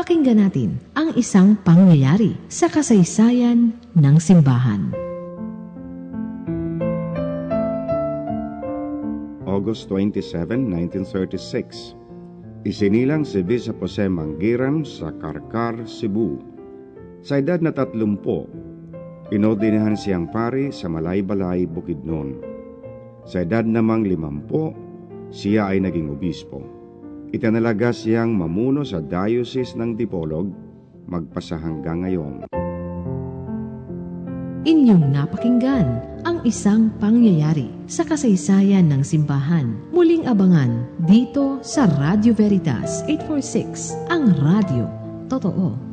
Pakinggan natin ang isang pangyayari sa kasaysayan ng simbahan. August 27, 1936 Isinilang si Bisa Jose Manggiram sa Karkar, Cebu. Sa edad na tatlumpo, inordinahan siyang pari sa Malaybalay, Bukidnon. Sa edad namang limampo, siya ay naging obispo. Itanalaga siyang mamuno sa Diocese ng Dipolog, magpasa hanggang ngayon. Inyong napakinggan ang isang pangyayari sa kasaysayan ng simbahan. Muling abangan dito sa Radio Veritas 846, ang radio. Totoo.